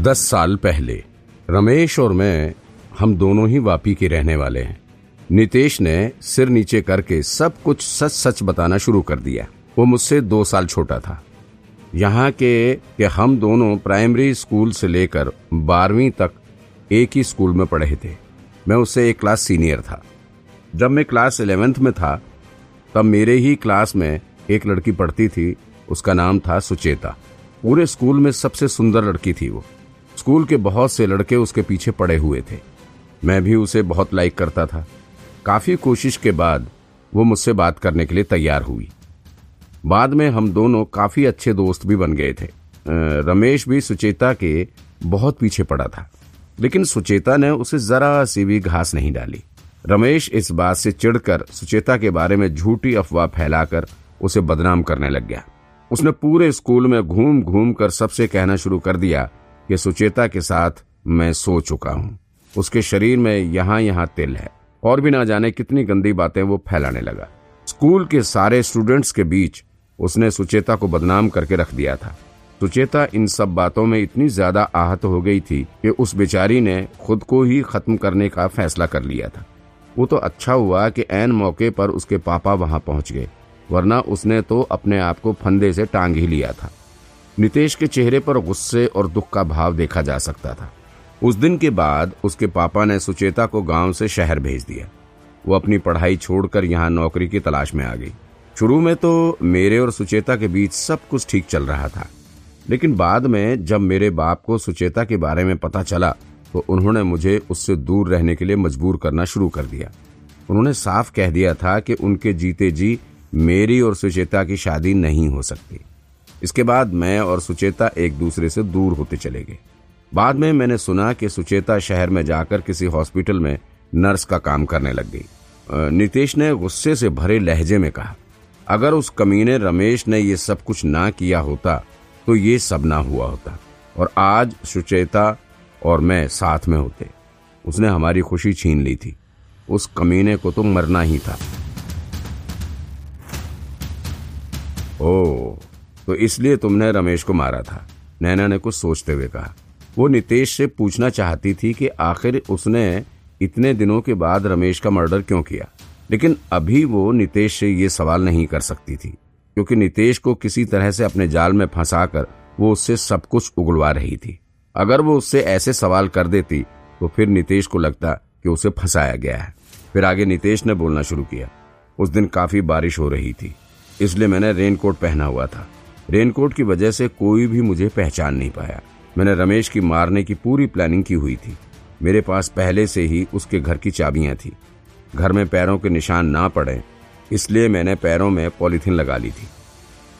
दस साल पहले, रमेश और मैं, हम दोनों ही वापी के रहने वाले हैं। नितेश ने सिर नीचे करके सब कुछ सच सच बताना शुरू कर दिया। वो मुझसे दो साल छोटा था। यहाँ के, कि हम दोनों प्राइमरी स्कूल से लेकर बारहवीं तक एक ही स्कूल में पढ़े थे। मैं उससे एक क्लास सीनियर था। जब मैं क्लास इलेवेंथ में था, तब मेरे ही क्लास में एक लड़की पढ़ती थी। उसका नाम था सुचेता। पूरे स्कूल में सबसे सुंदर लड़की थी वो। स्कूल के बहुत से लड़के उसके पीछे पड़े हुए थे। मैं भी उसे बहुत लाइक करता था। काफ़ी कोशिश के बाद वो मुझसे बात करने के लिए तैयार हुई। बाद में हम दोनों काफ़ी अच्छे दोस्त भी बन गए थे। रमेश भी सुचेता के बहुत पीछे पड़ा था। लेकिन सुचेता ने उसे जरा सी भी घास नहीं डाली। रमेश इस बात से चिढ़कर सुचेता के बारे में झूठी अफवाह फैलाकर उसे बदनाम करने लग गया। उसने पूरे स्कूल में घूम घूम कर सबसे कहना शुरू कर दिया कि सुचेता के साथ मैं सो चुका हूँ। उसके शरीर में यहाँ यहाँ तिल है। और भी ना जाने कितनी गंदी बातें वो फैलाने लगा। स्कूल के सारे स्टूडेंट्स के बीच उसने सुचेता को बदनाम करके रख दिया था। सुचेता इन सब बातों में इतनी ज़्यादा आहत हो गई थी कि उस बेचारी ने खुद को ही खत्म करने का फैसला कर लिया था। वो तो अच्छा हुआ कि एन मौके पर उसके पापा वहाँ पहुँच गए, वरना उसने तो अपने आप को फंदे से टांग ही लिया था। नितेश के चेहरे पर गुस्से और दुख का भाव देखा जा सकता था। उस दिन के बाद उसके पापा ने सुचेता को गाँव से शहर भेज दिया। वो अपनी पढ़ाई छोड़कर यहाँ नौकरी की तलाश में आ गई। शुरू में तो मेरे और सुचेता के बीच सब कुछ ठीक चल रहा था। लेकिन बाद में जब मेरे बाप को सुचेता के बारे में पता चला तो उन्होंने मुझे उससे दूर रहने के लिए मजबूर करना शुरू कर दिया। उन्होंने साफ़ कह दिया था कि उनके जीते जी मेरी और सुचेता की शादी नहीं हो सकती। इसके बाद मैं और सुचेता एक दूसरे से दूर होते चले गए। बाद में मैंने सुना कि सुचेता शहर में जाकर किसी हॉस्पिटल में नर्स का काम करने लग गई। नितेश ने गुस्से से भरे लहजे में कहा, अगर उस कमीने रमेश ने ये सब कुछ ना किया होता तो ये सब ना हुआ होता। और आज सुचेता और मैं साथ में होते। उसने हमारी खुशी छीन ली थी। उस कमीने को तो मरना ही था। ओ तो इसलिए तुमने रमेश को मारा था। नैना ने कुछ सोचते हुए कहा। वो नितेश से पूछना चाहती थी कि आखिर उसने इतने दिनों के बाद रमेश का मर्डर क्यों किया? लेकिन अभी वो नितेश से ये सवाल नहीं कर सकती थी, क्योंकि नितेश को किसी तरह से अपने जाल में फंसाकर वो उससे सब कुछ उगलवा रही थी। अगर वो उससे ऐसे सवाल कर देती तो फिर नितेश को लगता कि उसे फंसाया गया है। फिर आगे नितेश ने बोलना शुरू किया। उस दिन काफ़ी बारिश हो रही थी, इसलिए मैंने रेनकोट पहना हुआ था। रेनकोट की वजह से कोई भी मुझे पहचान नहीं पाया। मैंने रमेश की मारने की पूरी प्लानिंग की हुई थी। मेरे पास पहले से ही उसके घर की चाबियाँ थी। घर में पैरों के निशान ना पड़े, इसलिए मैंने पैरों में पॉलिथीन लगा ली थी।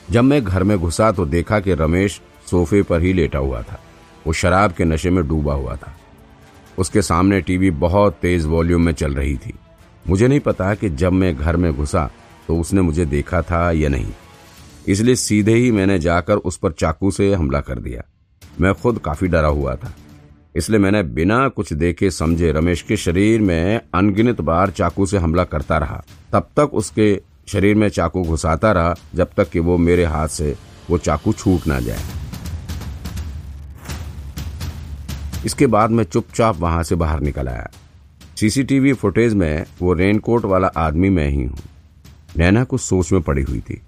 जब मैं घर में घुसा तो देखा कि रमेश सोफे पर ही लेटा हुआ था। वो शराब के नशे में डूबा हुआ था। उसके सामने टीवी बहुत तेज वॉल्यूम में चल रही थी। मुझे नहीं पता कि जब मैं घर में घुसा तो उसने मुझे देखा था या नहीं। इसलिए सीधे ही मैंने जाकर उस पर चाकू से हमला कर दिया। मैं खुद काफ़ी डरा हुआ था। इसलिए मैंने बिना कुछ देखे समझे रमेश के शरीर में अनगिनत बार चाकू से हमला करता रहा। तब तक उसके शरीर में चाकू घुसाता रहा, जब तक कि वो मेरे हाथ से वो चाकू छूट ना जाए। इसके बाद मैं चुपचाप वहाँ से बाहर निकल आया। सीसीटीवी फुटेज में वो रेनकोट वाला आदमी मैं ही हूँ। नैना कुछ सोच में पड़ी हुई थी।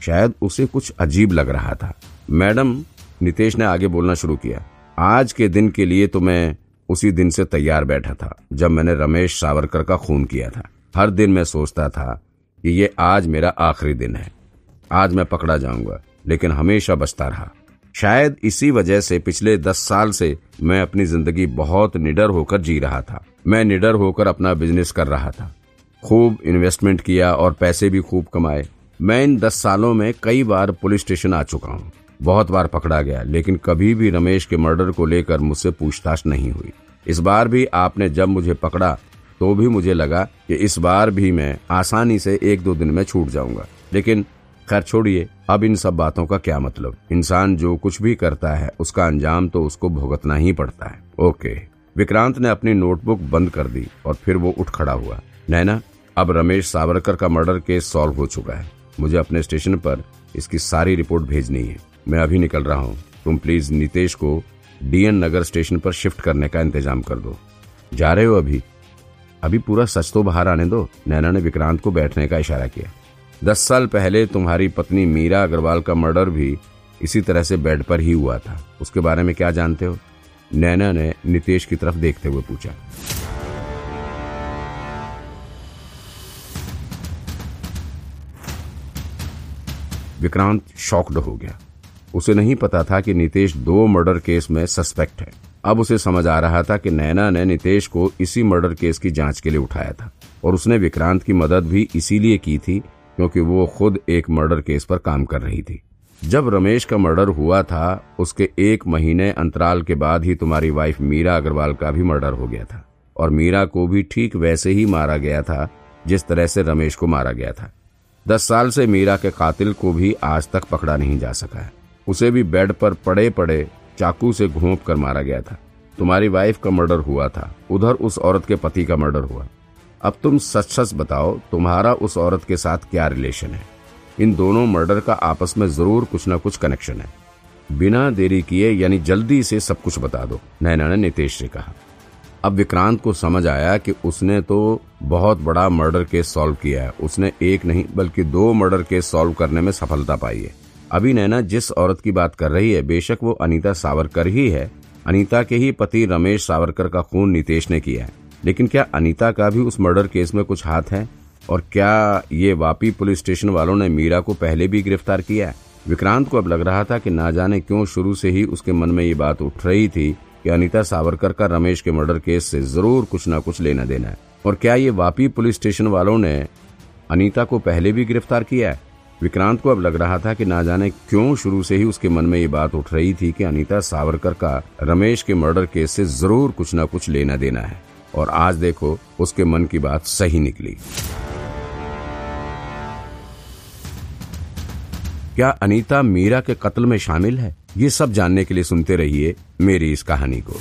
शायद उसे कुछ अजीब लग रहा था। मैडम, नितेश ने आगे बोलना शुरू किया। आज के दिन के लिए तो मैं उसी दिन से तैयार बैठा था, जब मैंने रमेश सावरकर का खून किया था। हर दिन मैं सोचता था कि ये आज मेरा आखिरी दिन है। आज मैं पकड़ा जाऊँगा, लेकिन हमेशा बचता रहा। शायद इसी वजह से पिछले दस साल से मैं अपनी ज़िंदगी बहुत निडर होकर जी रहा था। मैं निडर होकर अपना बिज़नेस कर रहा था। खूब इन्वेस्टमेंट किया और पैसे भी खूब कमाए। मैं इन दस सालों में कई बार पुलिस स्टेशन आ चुका हूँ। बहुत बार पकड़ा गया, लेकिन कभी भी रमेश के मर्डर को लेकर मुझसे पूछताछ नहीं हुई। इस बार भी आपने जब मुझे पकड़ा तो भी मुझे लगा कि इस बार भी मैं आसानी से एक दो दिन में छूट जाऊँगा। लेकिन खैर छोड़िए, अब इन सब बातों का क्या मतलब? इंसान जो कुछ भी करता है, उसका अंजाम तो उसको भुगतना ही पड़ता है। ओके। विक्रांत ने अपनी नोटबुक बंद कर दी और फिर वो उठ खड़ा हुआ। नैना, अब रमेश सावरकर का मर्डर केस सॉल्व हो चुका है। मुझे अपने स्टेशन पर इसकी सारी रिपोर्ट भेजनी है। मैं अभी निकल रहा हूँ। तुम प्लीज़ नितेश को डीएन नगर स्टेशन पर शिफ्ट करने का इंतज़ाम कर दो। जा रहे हो अभी? अभी पूरा सच तो बाहर आने दो। नैना ने विक्रांत को बैठने का इशारा किया। दस साल पहले तुम्हारी पत्नी मीरा अग्रवाल का मर्डर भी इसी तरह से बेड पर ही हुआ था। उसके बारे में क्या जानते हो? नैना ने नितेश की तरफ़ देखते हुए पूछा। विक्रांत शॉक्ड हो गया। उसे नहीं पता था कि नितेश दो मर्डर केस में सस्पेक्ट है। अब उसे समझ आ रहा था कि नैना ने नितेश को इसी मर्डर केस की जाँच के लिए उठाया था, और उसने विक्रांत की मदद भी इसीलिए की थी क्योंकि वो खुद एक मर्डर केस पर काम कर रही थी। जब रमेश का मर्डर हुआ था, उसके एक महीने अंतराल के बाद ही तुम्हारी वाइफ मीरा अग्रवाल का भी मर्डर हो गया था, और मीरा को भी ठीक वैसे ही मारा गया था, जिस तरह से रमेश को मारा गया था। दस साल से मीरा के कातिल को भी आज तक पकड़ा नहीं जा सका है। उसे भी बेड पर पड़े पड़े चाकू से घोंप कर मारा गया था। तुम्हारी वाइफ का मर्डर हुआ था। उधर उस औरत के पति का मर्डर हुआ। अब तुम सच सच बताओ, तुम्हारा उस औरत के साथ क्या रिलेशन है? इन दोनों मर्डर का आपस में ज़रूर कुछ न कुछ कनेक्शन है। बिना देरी किए, यानी जल्दी से सब कुछ बता दो, नैना ने नितेश से कहा। अब विक्रांत को समझ आया कि उसने तो बहुत बड़ा मर्डर केस सॉल्व किया है। उसने एक नहीं, बल्कि दो मर्डर केस सॉल्व करने में सफलता पाई है। अभी नैना जिस औरत की बात कर रही है, बेशक वो अनीता सावरकर ही है। अनीता के ही पति रमेश सावरकर का खून नितेश ने किया है। लेकिन क्या अनीता का भी उस मर्डर केस में कुछ हाथ है? और क्या ये वापी पुलिस स्टेशन वालों ने मीरा को पहले भी गिरफ़्तार किया है? विक्रांत को अब लग रहा था कि ना जाने क्यों शुरू से ही उसके मन में ये बात उठ रही थी कि अनीता सावरकर का रमेश के मर्डर केस से ज़रूर कुछ ना कुछ लेना देना है। और क्या ये वापी पुलिस स्टेशन वालों ने अनीता को पहले भी गिरफ़्तार किया है? विक्रांत को अब लग रहा था कि ना जाने क्यों शुरू से ही उसके मन में ये बात उठ रही थी कि अनीता सावरकर का रमेश के मर्डर केस से ज़रूर कुछ ना कुछ लेना देना है। और आज देखो, उसके मन की बात सही निकली। क्या अनीता मीरा के कत्ल में शामिल है? ये सब जानने के लिए सुनते रहिए मेरी इस कहानी को।